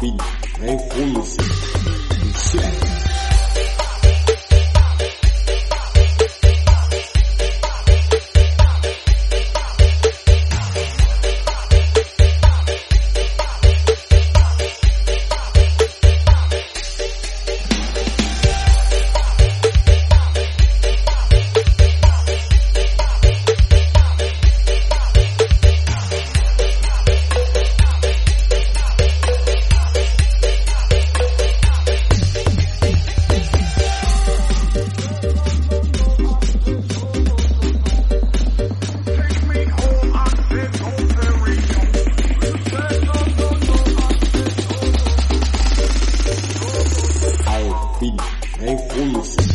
Pili. filho, né? Fui.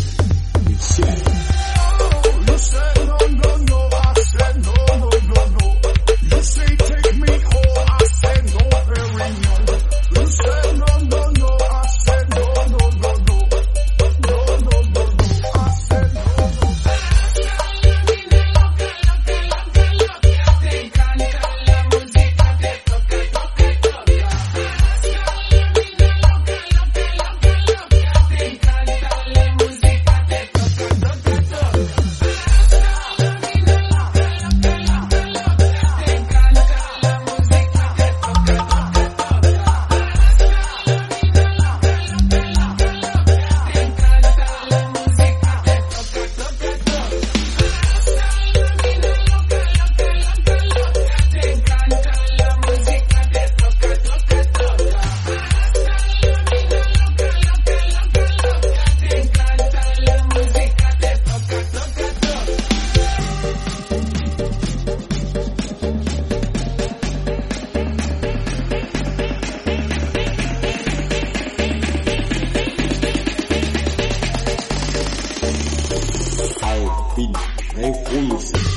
Alpine Revolution.